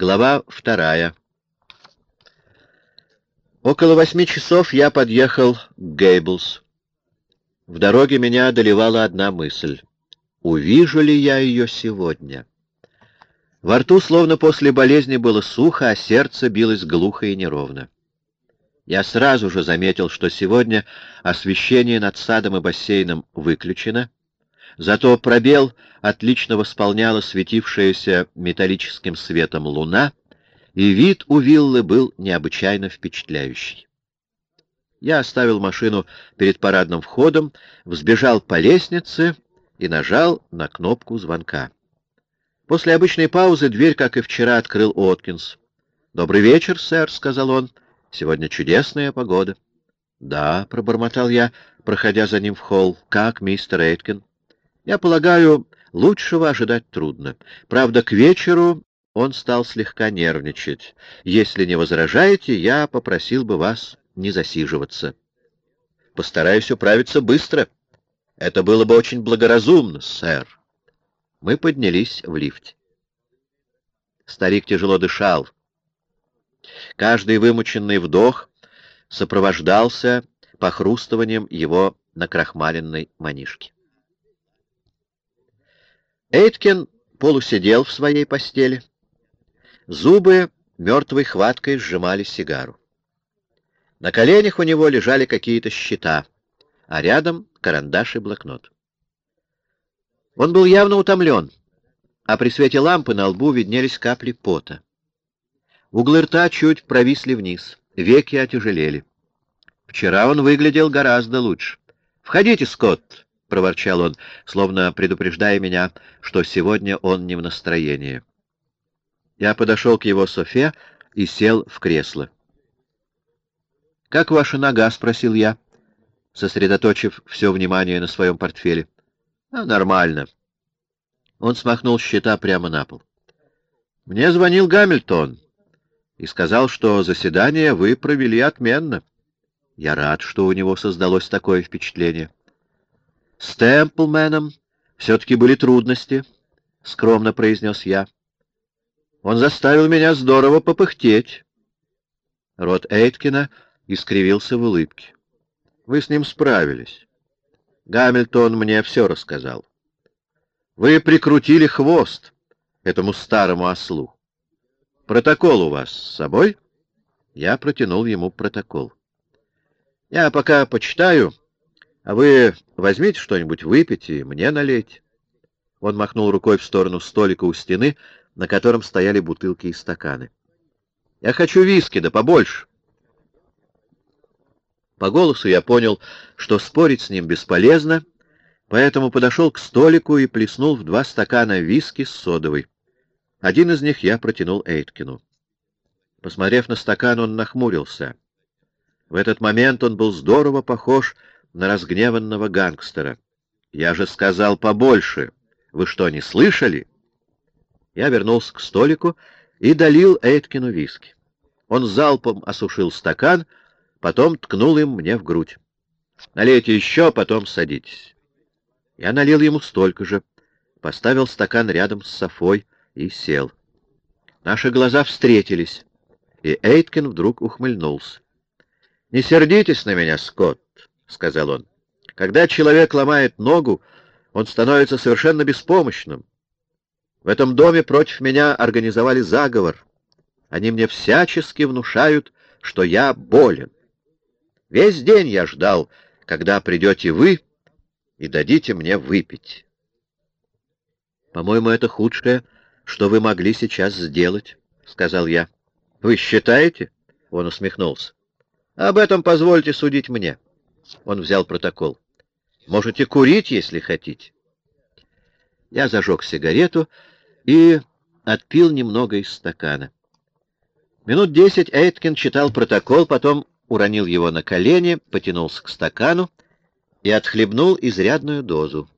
Глава вторая. Около восьми часов я подъехал к Гейблс. В дороге меня одолевала одна мысль. Увижу ли я ее сегодня? Во рту, словно после болезни, было сухо, а сердце билось глухо и неровно. Я сразу же заметил, что сегодня освещение над садом и бассейном выключено, зато пробел отлично восполняла светившаяся металлическим светом луна, и вид у виллы был необычайно впечатляющий. Я оставил машину перед парадным входом, взбежал по лестнице и нажал на кнопку звонка. После обычной паузы дверь, как и вчера, открыл Откинс. «Добрый вечер, сэр», — сказал он. «Сегодня чудесная погода». «Да», — пробормотал я, проходя за ним в холл. «Как, мистер Эйткин?» «Я полагаю, лучшего ожидать трудно. Правда, к вечеру он стал слегка нервничать. Если не возражаете, я попросил бы вас не засиживаться. Постараюсь управиться быстро. Это было бы очень благоразумно, сэр. Мы поднялись в лифте. Старик тяжело дышал. Каждый вымученный вдох сопровождался похрустыванием его накрахмаленной манишки. Эйткин полусидел в своей постели. Зубы мертвой хваткой сжимали сигару. На коленях у него лежали какие-то счета, а рядом карандаш и блокнот. Он был явно утомлен, а при свете лампы на лбу виднелись капли пота. Углы рта чуть провисли вниз, веки отяжелели. Вчера он выглядел гораздо лучше. «Входите, Скотт!» — проворчал он, словно предупреждая меня, что сегодня он не в настроении. Я подошел к его софе и сел в кресло. «Как ваша нога?» — спросил я, сосредоточив все внимание на своем портфеле. «А, нормально». Он смахнул счета прямо на пол. «Мне звонил Гамильтон и сказал, что заседание вы провели отменно. Я рад, что у него создалось такое впечатление. С Темплменом все-таки были трудности, — скромно произнес я. Он заставил меня здорово попыхтеть». Рот Эйткина — искривился в улыбке. Вы с ним справились. Гамильтон мне все рассказал. Вы прикрутили хвост этому старому ослу. Протокол у вас с собой? Я протянул ему протокол. Я пока почитаю, а вы возьмите что-нибудь выпить и мне налейте. Он махнул рукой в сторону столика у стены, на котором стояли бутылки и стаканы. Я хочу виски, да побольше. По голосу я понял, что спорить с ним бесполезно, поэтому подошел к столику и плеснул в два стакана виски с содовой. Один из них я протянул Эйткину. Посмотрев на стакан, он нахмурился. В этот момент он был здорово похож на разгневанного гангстера. «Я же сказал побольше. Вы что, не слышали?» Я вернулся к столику и долил Эйткину виски. Он залпом осушил стакан, потом ткнул им мне в грудь. «Налейте еще, потом садитесь». Я налил ему столько же, поставил стакан рядом с Софой и сел. Наши глаза встретились, и Эйткин вдруг ухмыльнулся. «Не сердитесь на меня, Скотт», — сказал он. «Когда человек ломает ногу, он становится совершенно беспомощным. В этом доме против меня организовали заговор. Они мне всячески внушают, что я болен. Весь день я ждал, когда придете вы и дадите мне выпить. По-моему, это худшее, что вы могли сейчас сделать, — сказал я. Вы считаете? Он усмехнулся. Об этом позвольте судить мне. Он взял протокол. Можете курить, если хотите. Я зажег сигарету и отпил немного из стакана. Минут десять Эйткин читал протокол, потом уронил его на колени, потянулся к стакану и отхлебнул изрядную дозу.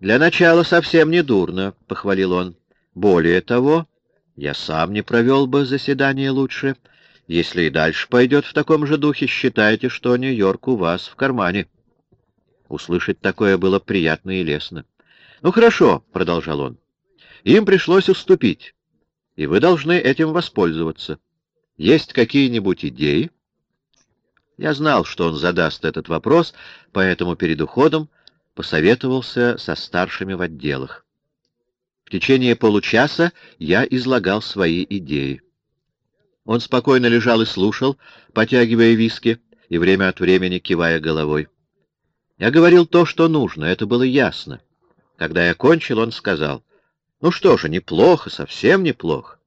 «Для начала совсем не дурно», — похвалил он. «Более того, я сам не провел бы заседание лучше. Если и дальше пойдет в таком же духе, считайте, что Нью-Йорк у вас в кармане». Услышать такое было приятно и лестно. «Ну хорошо», — продолжал он, — «им пришлось уступить. и вы должны этим воспользоваться. Есть какие-нибудь идеи?» Я знал, что он задаст этот вопрос, поэтому перед уходом посоветовался со старшими в отделах. В течение получаса я излагал свои идеи. Он спокойно лежал и слушал, потягивая виски и время от времени кивая головой. Я говорил то, что нужно, это было ясно. Когда я кончил, он сказал, «Ну что же, неплохо, совсем неплохо.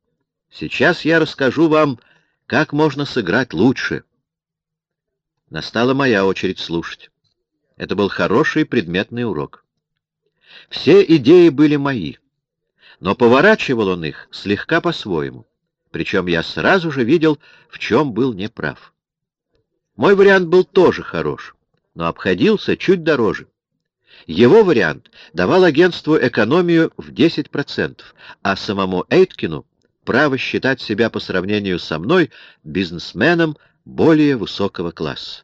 Сейчас я расскажу вам, как можно сыграть лучше». Настала моя очередь слушать. Это был хороший предметный урок. Все идеи были мои, но поворачивал он их слегка по-своему. Причем я сразу же видел, в чем был неправ. Мой вариант был тоже хорош, но обходился чуть дороже. Его вариант давал агентству экономию в 10%, а самому Эйткину право считать себя по сравнению со мной бизнесменом более высокого класса.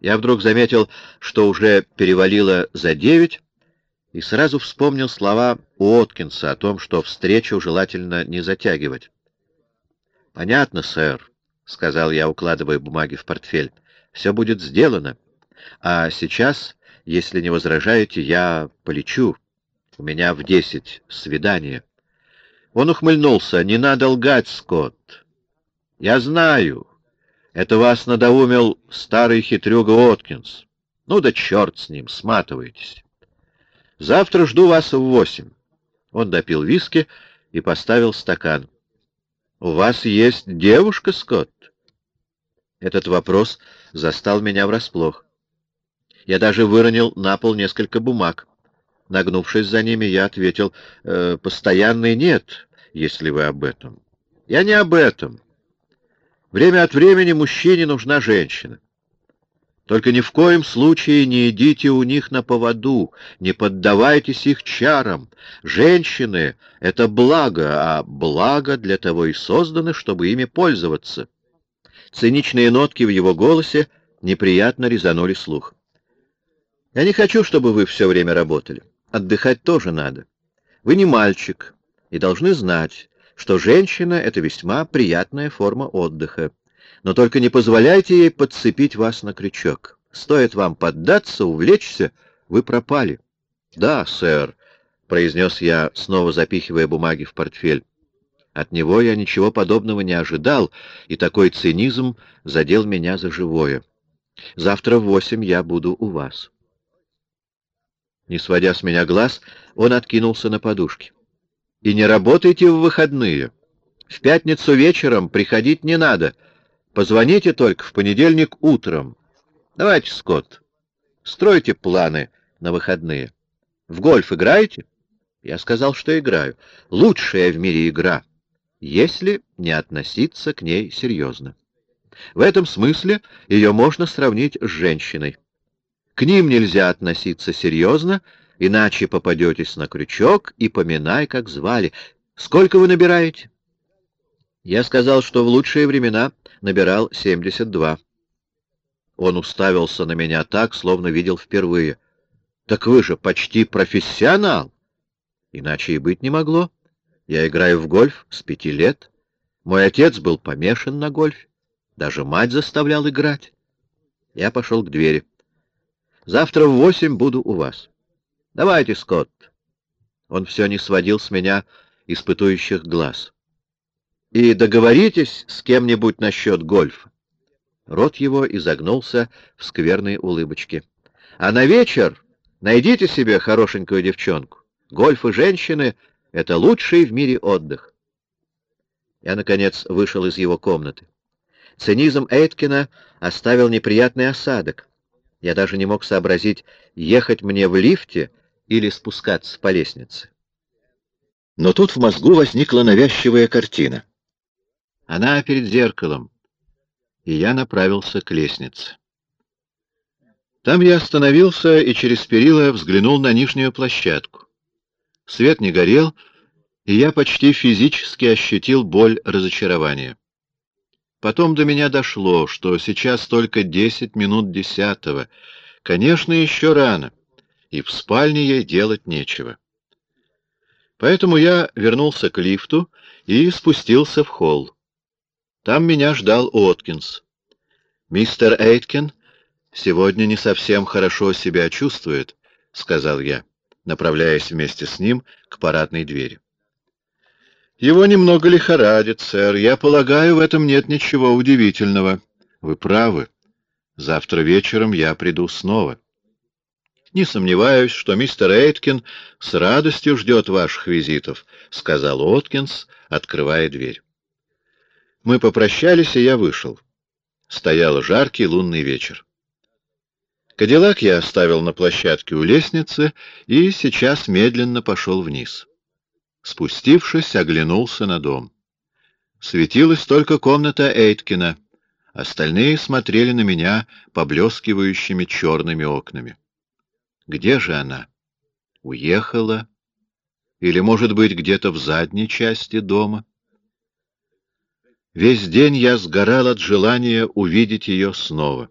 Я вдруг заметил, что уже перевалило за девять, и сразу вспомнил слова Уоткинса о том, что встречу желательно не затягивать. — Понятно, сэр, — сказал я, укладывая бумаги в портфель. — Все будет сделано. А сейчас, если не возражаете, я полечу. У меня в десять свидание. Он ухмыльнулся. — Не надо лгать, Скотт. — Я знаю. Это вас надоумил старый хитрюга Откинс. Ну да черт с ним, сматывайтесь. Завтра жду вас в восемь. Он допил виски и поставил стакан. — У вас есть девушка, Скотт? Этот вопрос застал меня врасплох. Я даже выронил на пол несколько бумаг. Нагнувшись за ними, я ответил, э, «Постоянной нет, если вы об этом». «Я не об этом. Время от времени мужчине нужна женщина. Только ни в коем случае не идите у них на поводу, не поддавайтесь их чарам. Женщины — это благо, а благо для того и созданы, чтобы ими пользоваться. Циничные нотки в его голосе неприятно резанули слух. Я не хочу, чтобы вы все время работали. Отдыхать тоже надо. Вы не мальчик и должны знать, что женщина — это весьма приятная форма отдыха. Но только не позволяйте ей подцепить вас на крючок. Стоит вам поддаться, увлечься, вы пропали. — Да, сэр, — произнес я, снова запихивая бумаги в портфель. От него я ничего подобного не ожидал, и такой цинизм задел меня за живое. Завтра в восемь я буду у вас. Не сводя с меня глаз, он откинулся на подушке. И не работайте в выходные. В пятницу вечером приходить не надо. Позвоните только в понедельник утром. Давайте, Скотт, стройте планы на выходные. В гольф играете? Я сказал, что играю. Лучшая в мире игра, если не относиться к ней серьезно. В этом смысле ее можно сравнить с женщиной. К ним нельзя относиться серьезно, иначе попадетесь на крючок и поминай, как звали. Сколько вы набираете? Я сказал, что в лучшие времена набирал 72. Он уставился на меня так, словно видел впервые. Так вы же почти профессионал. Иначе и быть не могло. Я играю в гольф с пяти лет. Мой отец был помешан на гольфе. Даже мать заставлял играть. Я пошел к двери. Завтра в восемь буду у вас. Давайте, Скотт. Он все не сводил с меня испытующих глаз. И договоритесь с кем-нибудь насчет гольфа. Рот его изогнулся в скверной улыбочке. А на вечер найдите себе хорошенькую девчонку. Гольф и женщины — это лучший в мире отдых. Я, наконец, вышел из его комнаты. Цинизм Эйткина оставил неприятный осадок. Я даже не мог сообразить, ехать мне в лифте — или спускаться по лестнице. Но тут в мозгу возникла навязчивая картина. Она перед зеркалом, и я направился к лестнице. Там я остановился и через перила взглянул на нижнюю площадку. Свет не горел, и я почти физически ощутил боль разочарования. Потом до меня дошло, что сейчас только десять минут десятого. Конечно, еще рано и в спальне ей делать нечего. Поэтому я вернулся к лифту и спустился в холл. Там меня ждал Уоткинс. «Мистер Эйткин сегодня не совсем хорошо себя чувствует», — сказал я, направляясь вместе с ним к парадной двери. «Его немного лихорадит, сэр. Я полагаю, в этом нет ничего удивительного. Вы правы. Завтра вечером я приду снова. Не сомневаюсь, что мистер Эйткин с радостью ждет ваших визитов, — сказал Откинс, открывая дверь. Мы попрощались, и я вышел. Стоял жаркий лунный вечер. Кадиллак я оставил на площадке у лестницы и сейчас медленно пошел вниз. Спустившись, оглянулся на дом. Светилась только комната Эйткина — Остальные смотрели на меня поблескивающими черными окнами. Где же она? Уехала? Или, может быть, где-то в задней части дома? Весь день я сгорал от желания увидеть ее снова.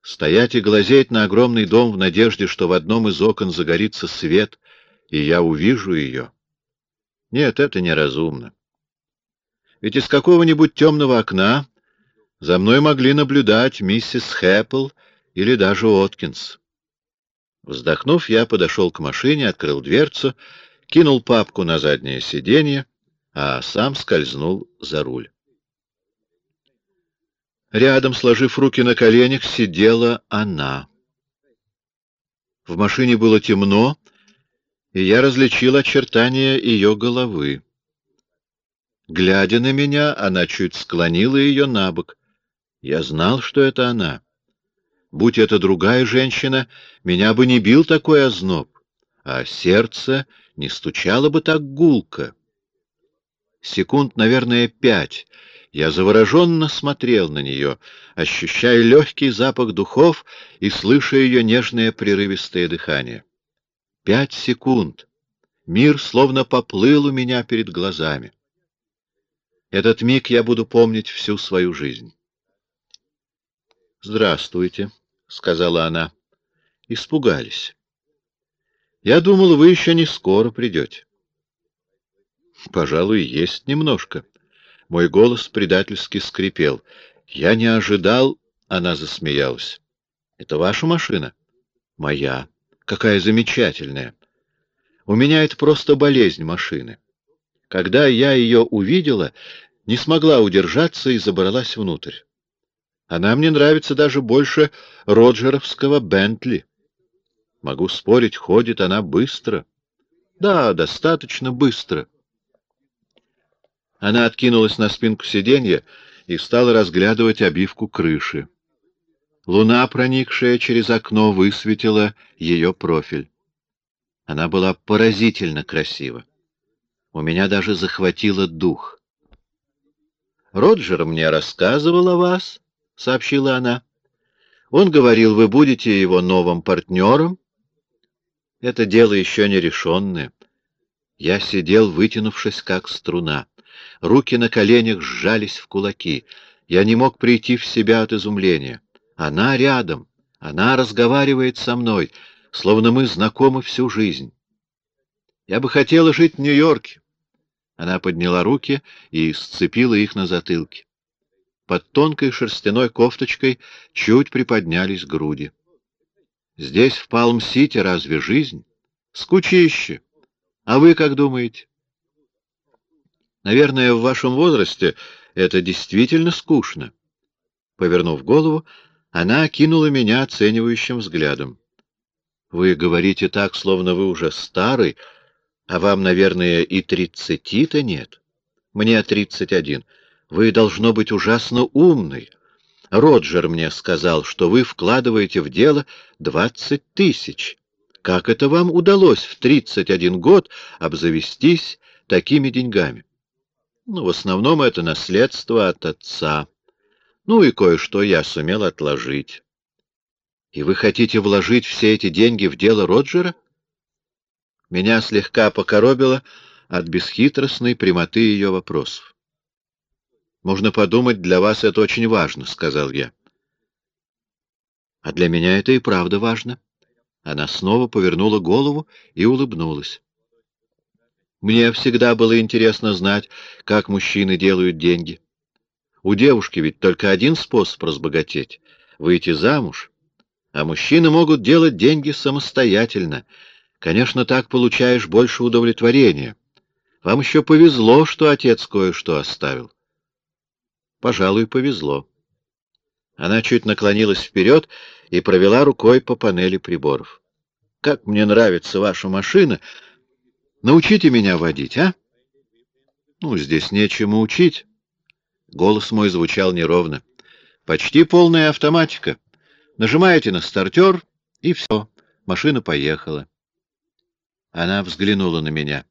Стоять и глазеть на огромный дом в надежде, что в одном из окон загорится свет, и я увижу ее. Нет, это неразумно. Ведь из какого-нибудь темного окна за мной могли наблюдать миссис Хэппл или даже Откинс. Вздохнув, я подошел к машине, открыл дверцу, кинул папку на заднее сиденье, а сам скользнул за руль. Рядом, сложив руки на коленях, сидела она. В машине было темно, и я различил очертания ее головы. Глядя на меня, она чуть склонила ее на бок. Я знал, что это она. Будь это другая женщина, меня бы не бил такой озноб, а сердце не стучало бы так гулко. Секунд, наверное, пять я завороженно смотрел на нее, ощущая легкий запах духов и слыша ее нежное прерывистое дыхание. Пять секунд. Мир словно поплыл у меня перед глазами. Этот миг я буду помнить всю свою жизнь. «Здравствуйте», — сказала она. Испугались. «Я думал, вы еще не скоро придете». «Пожалуй, есть немножко». Мой голос предательски скрипел. «Я не ожидал...» — она засмеялась. «Это ваша машина?» «Моя. Какая замечательная. У меня это просто болезнь машины. Когда я ее увидела, не смогла удержаться и забралась внутрь. Она мне нравится даже больше роджеровского Бентли. Могу спорить, ходит она быстро. Да, достаточно быстро. Она откинулась на спинку сиденья и стала разглядывать обивку крыши. Луна, проникшая через окно, высветила ее профиль. Она была поразительно красива. У меня даже захватило дух. Роджер мне рассказывал о вас, — сообщила она. «Он говорил, вы будете его новым партнером. Это дело еще не решенное. Я сидел, вытянувшись, как струна. Руки на коленях сжались в кулаки. Я не мог прийти в себя от изумления. Она рядом. Она разговаривает со мной, словно мы знакомы всю жизнь. Я бы хотела жить в Нью-Йорке. Она подняла руки и сцепила их на затылке. Под тонкой шерстяной кофточкой чуть приподнялись груди. Здесь, в Палм-Сити, разве жизнь? Скучище. А вы как думаете? Наверное, в вашем возрасте это действительно скучно. Повернув голову, она окинула меня оценивающим взглядом. Вы говорите так, словно вы уже старый, а вам, наверное, и тридцати-то нет. Мне тридцать один. Вы, должно быть, ужасно умный. Роджер мне сказал, что вы вкладываете в дело двадцать тысяч. Как это вам удалось в тридцать один год обзавестись такими деньгами? Ну, в основном это наследство от отца. Ну и кое-что я сумел отложить. И вы хотите вложить все эти деньги в дело Роджера? Меня слегка покоробило от бесхитростной прямоты ее вопросов. Можно подумать, для вас это очень важно, — сказал я. А для меня это и правда важно. Она снова повернула голову и улыбнулась. Мне всегда было интересно знать, как мужчины делают деньги. У девушки ведь только один способ разбогатеть — выйти замуж. А мужчины могут делать деньги самостоятельно. Конечно, так получаешь больше удовлетворения. Вам еще повезло, что отец кое-что оставил. Пожалуй, повезло. Она чуть наклонилась вперед и провела рукой по панели приборов. Как мне нравится ваша машина. Научите меня водить, а? Ну, здесь нечему учить. Голос мой звучал неровно. Почти полная автоматика. Нажимаете на стартер, и все, машина поехала. Она взглянула на меня.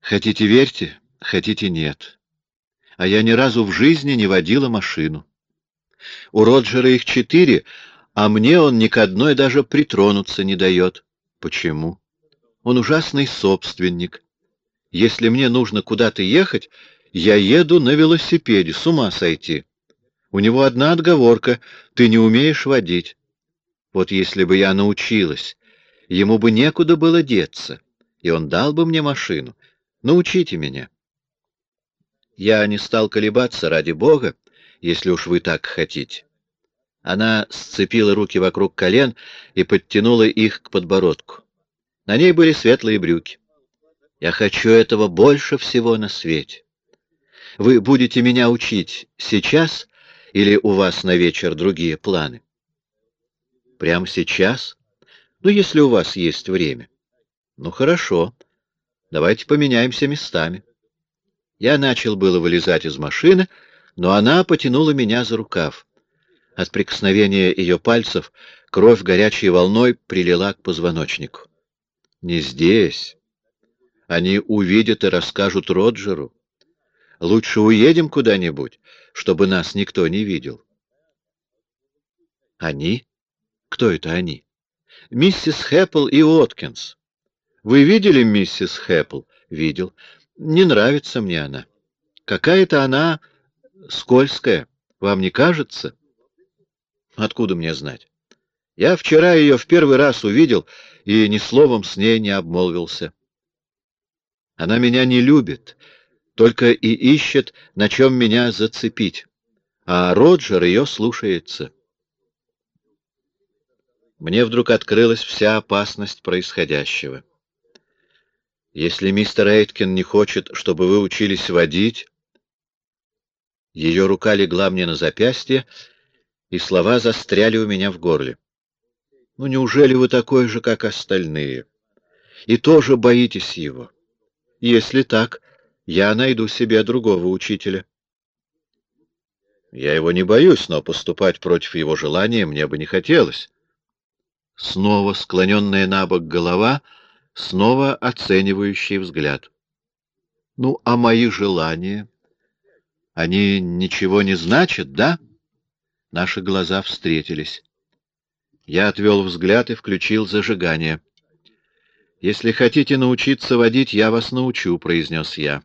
Хотите верьте, хотите нет. А я ни разу в жизни не водила машину. У Роджера их четыре, а мне он ни к одной даже притронуться не дает. Почему? Он ужасный собственник. Если мне нужно куда-то ехать, я еду на велосипеде, с ума сойти. У него одна отговорка — ты не умеешь водить. Вот если бы я научилась, ему бы некуда было деться, и он дал бы мне машину. Научите меня. Я не стал колебаться ради Бога, если уж вы так хотите. Она сцепила руки вокруг колен и подтянула их к подбородку. На ней были светлые брюки. Я хочу этого больше всего на свете. Вы будете меня учить сейчас или у вас на вечер другие планы? Прямо сейчас? Ну, если у вас есть время. Ну, хорошо. Давайте поменяемся местами. Я начал было вылезать из машины, но она потянула меня за рукав. От прикосновения ее пальцев кровь горячей волной прилила к позвоночнику. «Не здесь. Они увидят и расскажут Роджеру. Лучше уедем куда-нибудь, чтобы нас никто не видел». «Они? Кто это они?» «Миссис Хэппл и Уоткинс. Вы видели миссис Хэппл?» «Видел. Не нравится мне она. Какая-то она скользкая. Вам не кажется?» Откуда мне знать? Я вчера ее в первый раз увидел и ни словом с ней не обмолвился. Она меня не любит, только и ищет, на чем меня зацепить. А Роджер ее слушается. Мне вдруг открылась вся опасность происходящего. Если мистер Эйткин не хочет, чтобы вы учились водить... Ее рука легла мне на запястье, и слова застряли у меня в горле. Ну, неужели вы такой же, как остальные? И тоже боитесь его? Если так, я найду себе другого учителя. Я его не боюсь, но поступать против его желания мне бы не хотелось. Снова склоненная на бок голова, снова оценивающий взгляд. Ну, а мои желания? Они ничего не значат, да? — Наши глаза встретились. Я отвел взгляд и включил зажигание. «Если хотите научиться водить, я вас научу», — произнес я.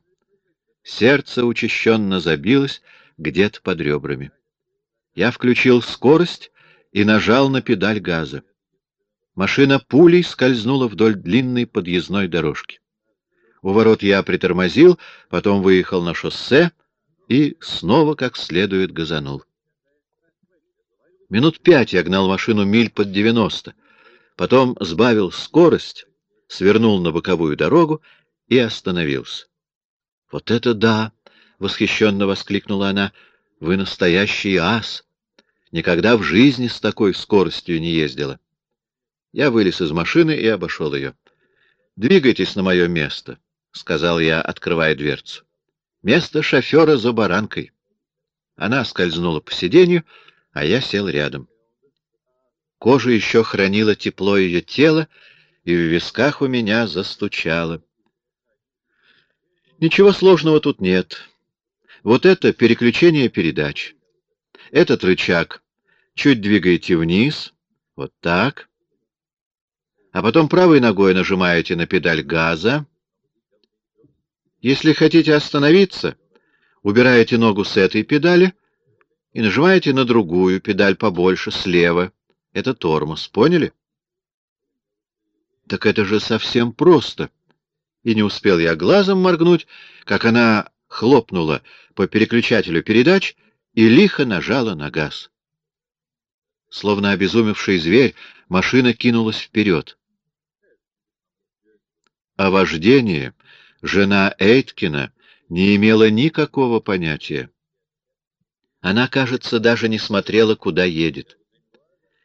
Сердце учащенно забилось где-то под ребрами. Я включил скорость и нажал на педаль газа. Машина пулей скользнула вдоль длинной подъездной дорожки. У ворот я притормозил, потом выехал на шоссе и снова как следует газанул. Минут пять я гнал машину миль под девяносто. Потом сбавил скорость, свернул на боковую дорогу и остановился. — Вот это да! — восхищенно воскликнула она. — Вы настоящий ас! Никогда в жизни с такой скоростью не ездила. Я вылез из машины и обошел ее. — Двигайтесь на мое место, — сказал я, открывая дверцу. — Место шофера за баранкой. Она скользнула по сиденью, а я сел рядом. Кожа еще хранила тепло ее тела, и в висках у меня застучало. Ничего сложного тут нет. Вот это переключение передач. Этот рычаг чуть двигаете вниз, вот так. А потом правой ногой нажимаете на педаль газа. Если хотите остановиться, убираете ногу с этой педали — и нажимаете на другую педаль побольше, слева. Это тормоз, поняли? Так это же совсем просто. И не успел я глазом моргнуть, как она хлопнула по переключателю передач и лихо нажала на газ. Словно обезумевший зверь, машина кинулась вперед. О вождении жена Эйткина не имела никакого понятия. Она, кажется, даже не смотрела, куда едет.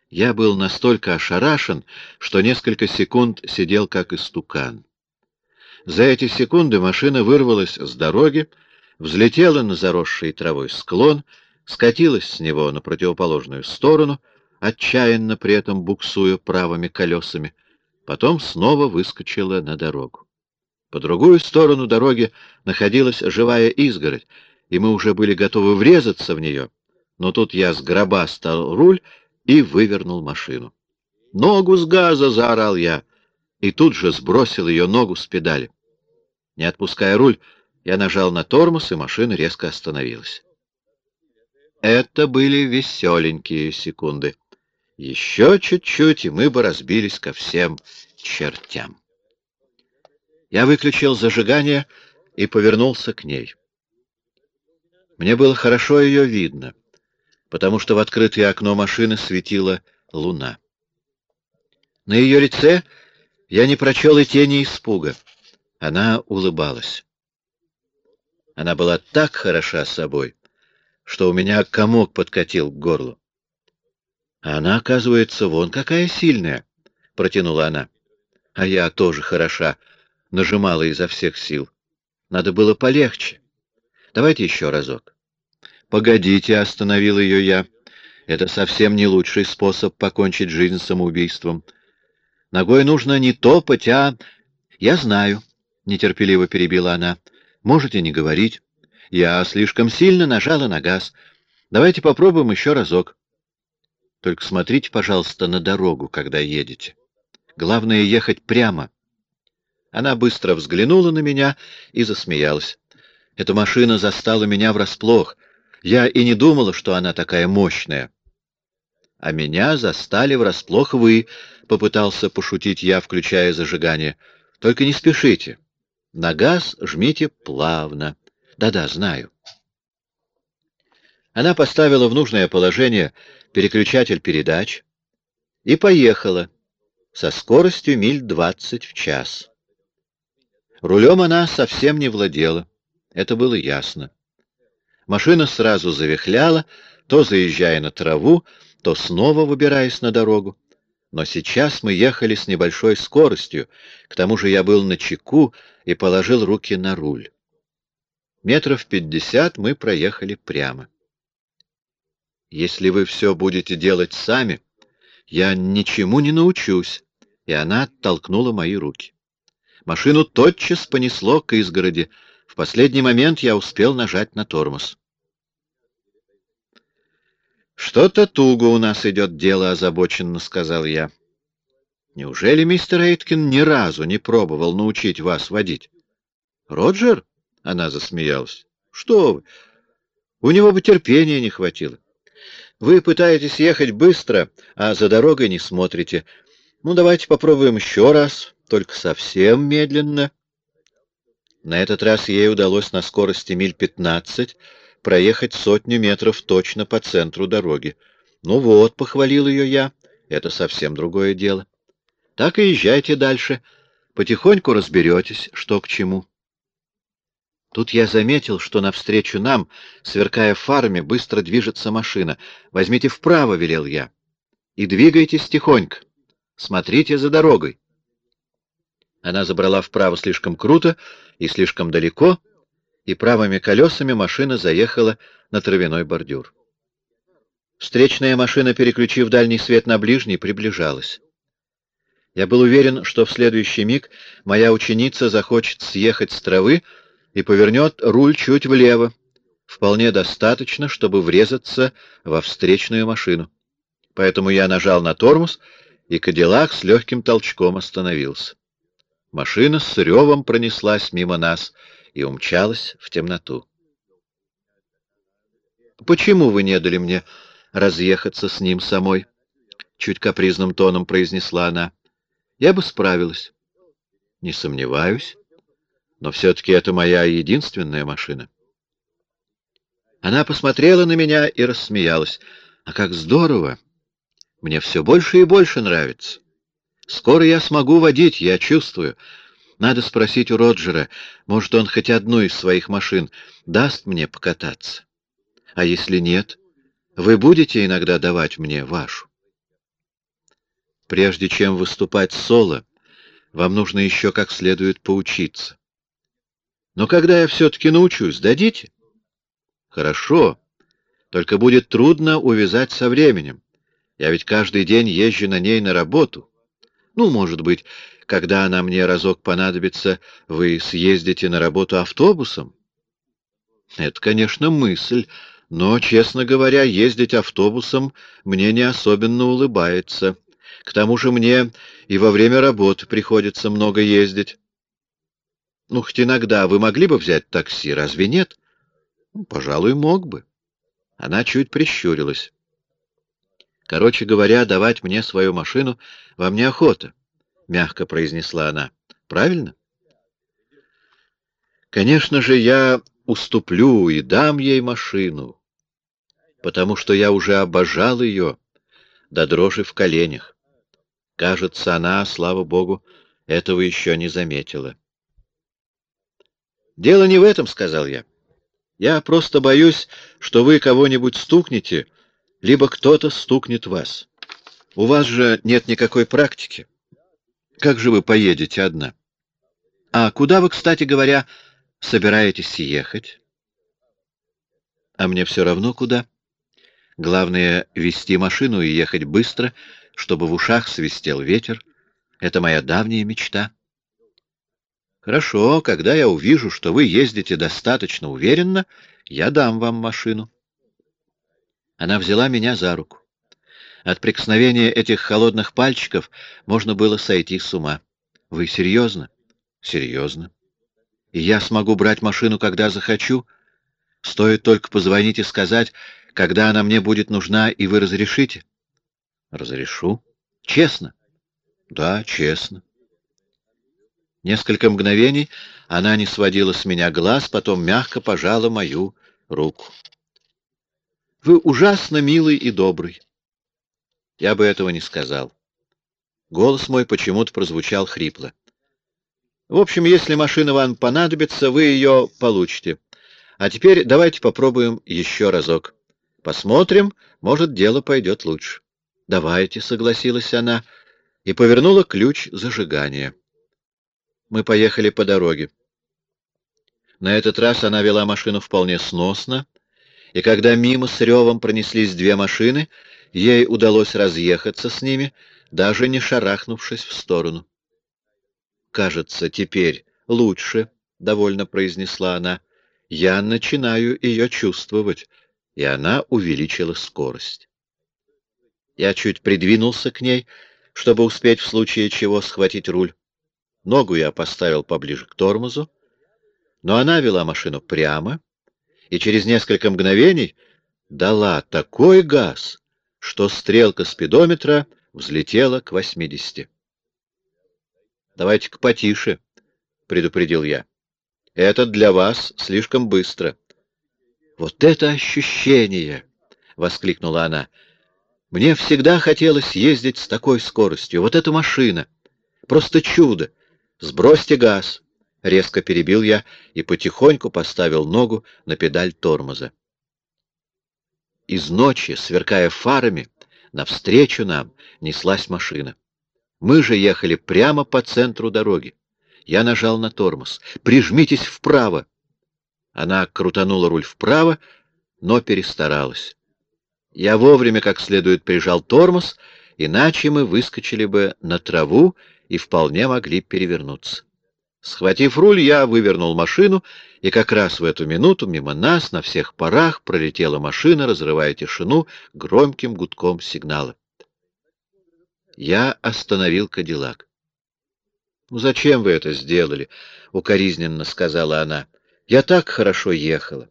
Я был настолько ошарашен, что несколько секунд сидел как истукан. За эти секунды машина вырвалась с дороги, взлетела на заросший травой склон, скатилась с него на противоположную сторону, отчаянно при этом буксуя правыми колесами, потом снова выскочила на дорогу. По другую сторону дороги находилась живая изгородь, и мы уже были готовы врезаться в нее, но тут я с гроба стал руль и вывернул машину. «Ногу с газа!» — заорал я, и тут же сбросил ее ногу с педали. Не отпуская руль, я нажал на тормоз, и машина резко остановилась. Это были веселенькие секунды. Еще чуть-чуть, и мы бы разбились ко всем чертям. Я выключил зажигание и повернулся к ней. Мне было хорошо ее видно, потому что в открытое окно машины светила луна. На ее лице я не прочел и тени испуга. Она улыбалась. Она была так хороша собой, что у меня комок подкатил к горлу. А она, оказывается, вон какая сильная, — протянула она. А я тоже хороша, нажимала изо всех сил. Надо было полегче. Давайте еще разок. Погодите, — остановил ее я. Это совсем не лучший способ покончить жизнь самоубийством. Ногой нужно не топать, а... Я знаю, — нетерпеливо перебила она. «Можете не говорить. Я слишком сильно нажала на газ. Давайте попробуем еще разок. Только смотрите, пожалуйста, на дорогу, когда едете. Главное — ехать прямо». Она быстро взглянула на меня и засмеялась. Эта машина застала меня врасплох. Я и не думала, что она такая мощная. — А меня застали врасплох вы, — попытался пошутить я, включая зажигание. — Только не спешите. На газ жмите плавно. Да-да, знаю. Она поставила в нужное положение переключатель передач и поехала со скоростью миль двадцать в час. Рулем она совсем не владела, это было ясно. Машина сразу завихляла, то заезжая на траву, то снова выбираясь на дорогу. Но сейчас мы ехали с небольшой скоростью, к тому же я был на чеку и положил руки на руль. Метров пятьдесят мы проехали прямо. «Если вы все будете делать сами, я ничему не научусь», и она оттолкнула мои руки. Машину тотчас понесло к изгороди. Последний момент я успел нажать на тормоз. «Что-то туго у нас идет дело озабоченно», — сказал я. «Неужели мистер Эйткин ни разу не пробовал научить вас водить?» «Роджер?» — она засмеялась. «Что вы? У него бы терпения не хватило. Вы пытаетесь ехать быстро, а за дорогой не смотрите. Ну, давайте попробуем еще раз, только совсем медленно». На этот раз ей удалось на скорости миль пятнадцать проехать сотню метров точно по центру дороги. Ну вот, похвалил ее я, это совсем другое дело. Так и езжайте дальше, потихоньку разберетесь, что к чему. Тут я заметил, что навстречу нам, сверкая фарами, быстро движется машина. «Возьмите вправо», — велел я, — «и двигайтесь тихонько. Смотрите за дорогой». Она забрала вправо слишком круто и слишком далеко, и правыми колесами машина заехала на травяной бордюр. Встречная машина, переключив дальний свет на ближний, приближалась. Я был уверен, что в следующий миг моя ученица захочет съехать с травы и повернет руль чуть влево, вполне достаточно, чтобы врезаться во встречную машину. Поэтому я нажал на тормоз, и Кадиллак с легким толчком остановился. Машина с ревом пронеслась мимо нас — и умчалась в темноту. «Почему вы не дали мне разъехаться с ним самой?» — чуть капризным тоном произнесла она. «Я бы справилась». «Не сомневаюсь. Но все-таки это моя единственная машина. Она посмотрела на меня и рассмеялась. А как здорово! Мне все больше и больше нравится. Скоро я смогу водить, я чувствую. Надо спросить у Роджера, может, он хоть одну из своих машин даст мне покататься. А если нет, вы будете иногда давать мне вашу? Прежде чем выступать соло, вам нужно еще как следует поучиться. Но когда я все-таки научусь, дадите? Хорошо, только будет трудно увязать со временем. Я ведь каждый день езжу на ней на работу. Ну, может быть, когда она мне разок понадобится, вы съездите на работу автобусом? Это, конечно, мысль, но, честно говоря, ездить автобусом мне не особенно улыбается. К тому же мне и во время работы приходится много ездить. Ну, хоть иногда вы могли бы взять такси, разве нет? Ну, пожалуй, мог бы. Она чуть прищурилась. Короче говоря, давать мне свою машину вам неохота, — мягко произнесла она. Правильно? Конечно же, я уступлю и дам ей машину, потому что я уже обожал ее до дрожи в коленях. Кажется, она, слава богу, этого еще не заметила. «Дело не в этом», — сказал я. «Я просто боюсь, что вы кого-нибудь стукнете, либо кто-то стукнет вас. У вас же нет никакой практики. Как же вы поедете одна? А куда вы, кстати говоря, собираетесь ехать?» «А мне все равно куда. Главное — вести машину и ехать быстро — чтобы в ушах свистел ветер. Это моя давняя мечта. Хорошо, когда я увижу, что вы ездите достаточно уверенно, я дам вам машину. Она взяла меня за руку. От прикосновения этих холодных пальчиков можно было сойти с ума. Вы серьезно? Серьезно. И я смогу брать машину, когда захочу? Стоит только позвонить и сказать, когда она мне будет нужна, и вы разрешите? Разрешу. Честно? Да, честно. Несколько мгновений она не сводила с меня глаз, потом мягко пожала мою руку. Вы ужасно милый и добрый. Я бы этого не сказал. Голос мой почему-то прозвучал хрипло. В общем, если машина вам понадобится, вы ее получите. А теперь давайте попробуем еще разок. Посмотрим, может, дело пойдет лучше. «Давайте», — согласилась она, и повернула ключ зажигания. Мы поехали по дороге. На этот раз она вела машину вполне сносно, и когда мимо с ревом пронеслись две машины, ей удалось разъехаться с ними, даже не шарахнувшись в сторону. «Кажется, теперь лучше», — довольно произнесла она. «Я начинаю ее чувствовать», и она увеличила скорость. Я чуть придвинулся к ней, чтобы успеть в случае чего схватить руль. Ногу я поставил поближе к тормозу, но она вела машину прямо и через несколько мгновений дала такой газ, что стрелка спидометра взлетела к 80. «Давайте-ка потише», — предупредил я. «Это для вас слишком быстро». «Вот это ощущение!» — воскликнула она. Мне всегда хотелось ездить с такой скоростью. Вот эта машина. Просто чудо. Сбросьте газ. Резко перебил я и потихоньку поставил ногу на педаль тормоза. Из ночи, сверкая фарами, навстречу нам неслась машина. Мы же ехали прямо по центру дороги. Я нажал на тормоз. «Прижмитесь вправо!» Она крутанула руль вправо, но перестаралась. Я вовремя как следует прижал тормоз, иначе мы выскочили бы на траву и вполне могли перевернуться. Схватив руль, я вывернул машину, и как раз в эту минуту мимо нас на всех парах пролетела машина, разрывая тишину громким гудком сигнала. Я остановил Кадиллак. «Ну зачем вы это сделали?» — укоризненно сказала она. «Я так хорошо ехала».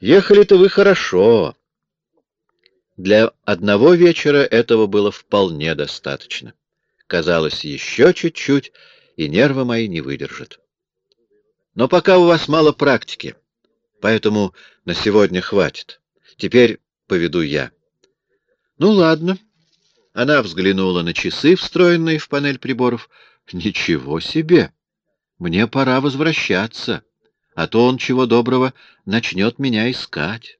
«Ехали-то вы хорошо, для одного вечера этого было вполне достаточно. Казалось, еще чуть-чуть, и нервы мои не выдержат. Но пока у вас мало практики, поэтому на сегодня хватит. Теперь поведу я. Ну, ладно. Она взглянула на часы, встроенные в панель приборов. Ничего себе! Мне пора возвращаться, а то он, чего доброго, начнет меня искать.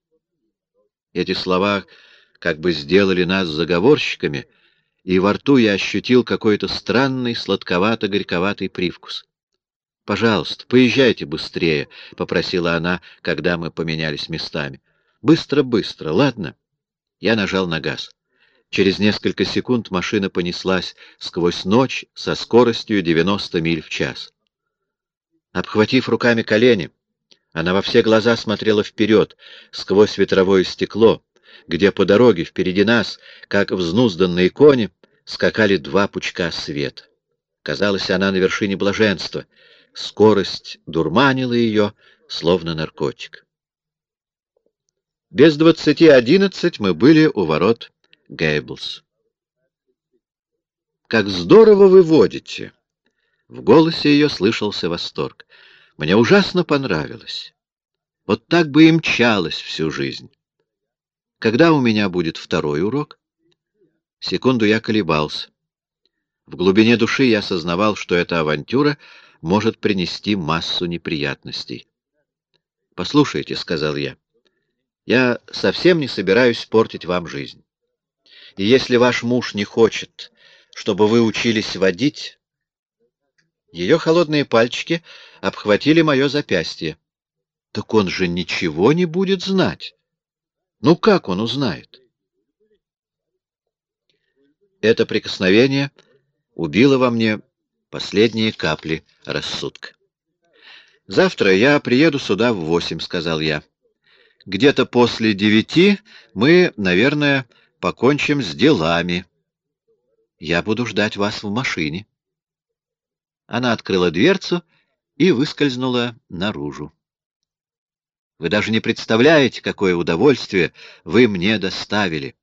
Эти слова как бы сделали нас заговорщиками, и во рту я ощутил какой-то странный сладковато-горьковатый привкус. — Пожалуйста, поезжайте быстрее, — попросила она, когда мы поменялись местами. — Быстро-быстро, ладно? Я нажал на газ. Через несколько секунд машина понеслась сквозь ночь со скоростью 90 миль в час. Обхватив руками колени, она во все глаза смотрела вперед, сквозь ветровое стекло, где по дороге впереди нас, как взнузданные кони, скакали два пучка света. Казалось, она на вершине блаженства. Скорость дурманила ее, словно наркотик. Без двадцати одиннадцать мы были у ворот Гейблс. «Как здорово вы водите!» В голосе ее слышался восторг. «Мне ужасно понравилось. Вот так бы и мчалась всю жизнь. Когда у меня будет второй урок? Секунду я колебался. В глубине души я осознавал, что эта авантюра может принести массу неприятностей. «Послушайте», — сказал я, — «я совсем не собираюсь портить вам жизнь. И если ваш муж не хочет, чтобы вы учились водить...» Ее холодные пальчики обхватили мое запястье. «Так он же ничего не будет знать». Ну как он узнает? Это прикосновение убило во мне последние капли рассудка. «Завтра я приеду сюда в восемь», — сказал я. «Где-то после девяти мы, наверное, покончим с делами. Я буду ждать вас в машине». Она открыла дверцу и выскользнула наружу. Вы даже не представляете, какое удовольствие вы мне доставили.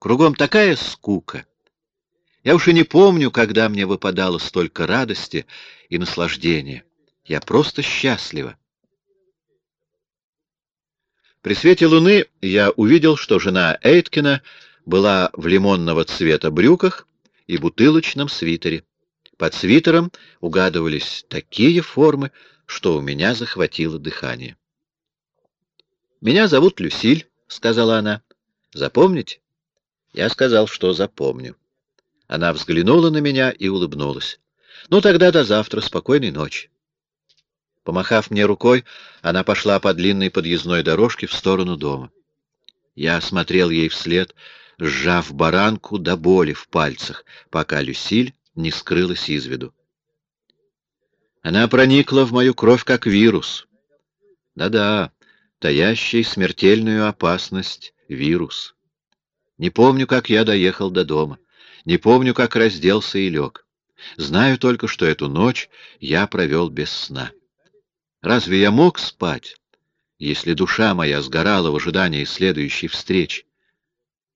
Кругом такая скука. Я уж и не помню, когда мне выпадало столько радости и наслаждения. Я просто счастлива. При свете луны я увидел, что жена Эйткина была в лимонного цвета брюках и бутылочном свитере. Под свитером угадывались такие формы, что у меня захватило дыхание. «Меня зовут Люсиль», — сказала она. «Запомните?» Я сказал, что запомню. Она взглянула на меня и улыбнулась. «Ну, тогда до завтра. Спокойной ночи». Помахав мне рукой, она пошла по длинной подъездной дорожке в сторону дома. Я смотрел ей вслед, сжав баранку до боли в пальцах, пока Люсиль не скрылась из виду. Она проникла в мою кровь как вирус. Да-да, таящий смертельную опасность вирус. Не помню, как я доехал до дома. Не помню, как разделся и лег. Знаю только, что эту ночь я провел без сна. Разве я мог спать, если душа моя сгорала в ожидании следующей встречи?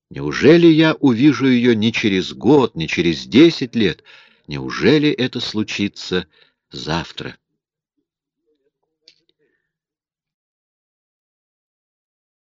Неужели я увижу ее не через год, не через десять лет? Неужели это случится завтра?